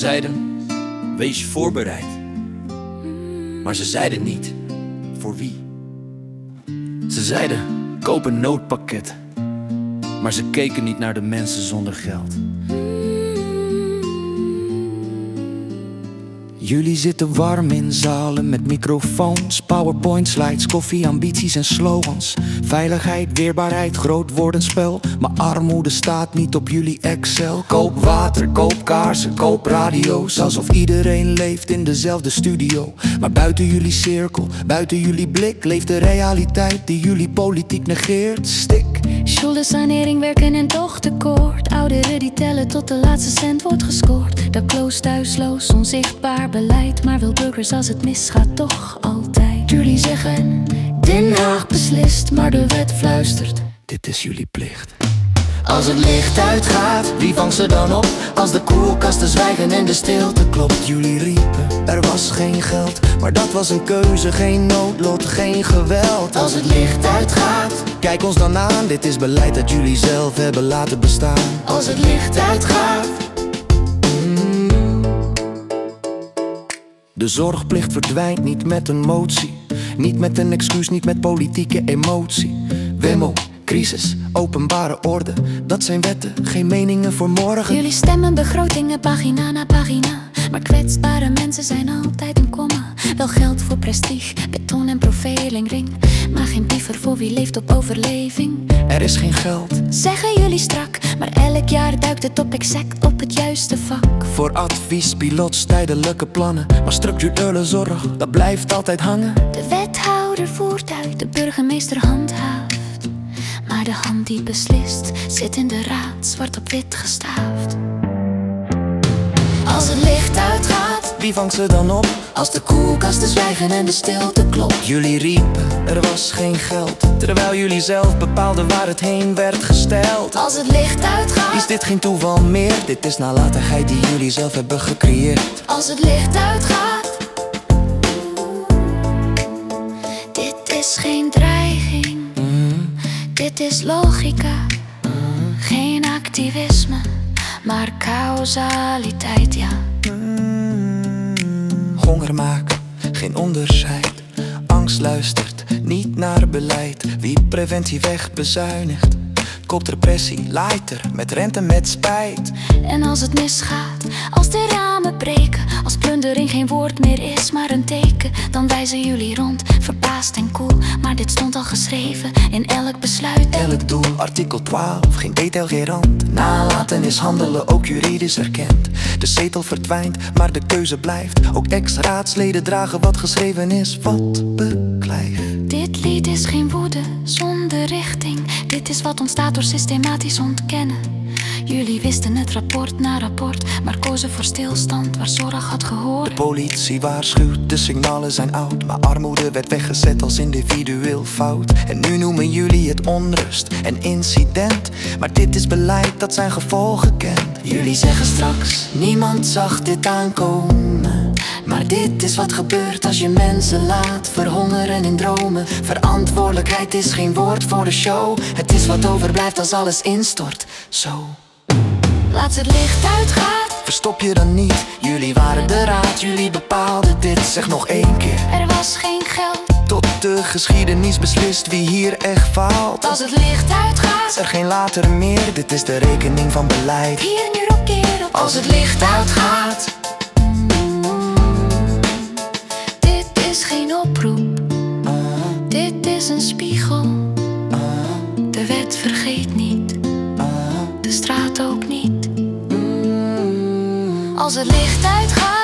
zeiden, wees voorbereid. Maar ze zeiden niet, voor wie. Ze zeiden, koop een noodpakket. Maar ze keken niet naar de mensen zonder geld. Jullie zitten warm in zalen met microfoons, powerpoint slides, koffie, ambities en slogans. Veiligheid, weerbaarheid, groot woordenspel. Maar armoede staat niet op jullie Excel. Koop water, koop kaarsen, koop radio's. Alsof iedereen leeft in dezelfde studio. Maar buiten jullie cirkel, buiten jullie blik, leeft de realiteit die jullie politiek negeert. Stik. Schuldensanering werken en toch tekort. Ouderen die tellen tot de laatste cent wordt gescoord. Dat kloos thuisloos, onzichtbaar beleid. Maar wil burgers als het misgaat toch altijd. Jullie zeggen, Den Haag beslist, maar de wet fluistert. Dit is jullie plicht. Als het licht uitgaat, wie vangt ze dan op? Als de koelkasten zwijgen en de stilte klopt. Jullie riepen, er was geen geld. Maar dat was een keuze, geen noodlot, geen geweld. Als het licht uitgaat, Kijk ons dan aan, dit is beleid dat jullie zelf hebben laten bestaan. als het licht uitgaat. De zorgplicht verdwijnt niet met een motie. Niet met een excuus, niet met politieke emotie. Wemmel, crisis, openbare orde. Dat zijn wetten, geen meningen voor morgen. Jullie stemmen begrotingen pagina na pagina. Maar kwetsbare mensen zijn altijd een komma. Wel geld voor prestige, beton en profiling Maar geen piever voor wie leeft op overleving. Er is geen geld Zeggen jullie strak, maar elk jaar duikt het op exact op het juiste vak. voor advies, pilots, tijdelijke plannen. Maar structurele zorg, dat blijft altijd hangen. De wethouder voert uit, de burgemeester handhaaft. Maar de hand die beslist, zit in de raad, zwart op wit gestaafd. Als het licht uitgaat, Wie vangt ze dan op? als de koelkasten zwijgen en de stilte klopt. Jullie riepen, er was geen geld. Terwijl jullie zelf bepaalden waar het heen werd gesteld. Als het licht uitgaat, Is dit geen toeval meer? Dit is nalatigheid die jullie zelf hebben gecreëerd. als het licht uitgaat. Dit is geen dreiging, dit is logica. Geen activisme, maar causaliteit, ja. Honger maken, geen onderscheid. Angst luistert niet naar beleid. Wie preventie wegbezuinigt, koopt repressie, lighter met rente met spijt. En als het misgaat, als de ramen breken, als plundering geen woord meer is, maar een teken, dan wijzen jullie rond, verbaasd en koel. Maar dit stond al geschreven in elk besluit. Elk doel, artikel 12, geen detail, geen rand. Nalaten is handelen, ook juridisch erkend. De zetel verdwijnt, maar de keuze blijft. Ook ex-raadsleden dragen wat geschreven is, wat Dit lied is geen woede zonder richting. Dit is wat ontstaat door systematisch ontkennen. Jullie wisten het rapport na rapport, maar kozen voor stilstand waar zorg had De gehoord. politie waarschuwt, de signalen zijn oud. Maar armoede werd weggezet als individueel fout. En nu noemen jullie het onrust en incident. Maar dit is beleid dat zijn gevolgen kent. Jullie zeggen straks, niemand zag dit aankomen. Dit is wat gebeurt als je mensen laat verhongeren in dromen. Verantwoordelijkheid is geen woord voor de show. Het is wat overblijft als alles instort. Zo. Laat het licht uitgaan, Verstop je dan niet, jullie waren de raad, jullie bepaalden dit. Zeg nog één keer, er was geen geld. tot de geschiedenis beslist wie hier echt faalt. Als het licht uitgaat, Is er geen later meer, dit is de rekening van beleid. hier nu op keer op. Als het licht uitgaat, een spiegel. De wet vergeet niet, de straat ook niet. Als het licht uitgaat.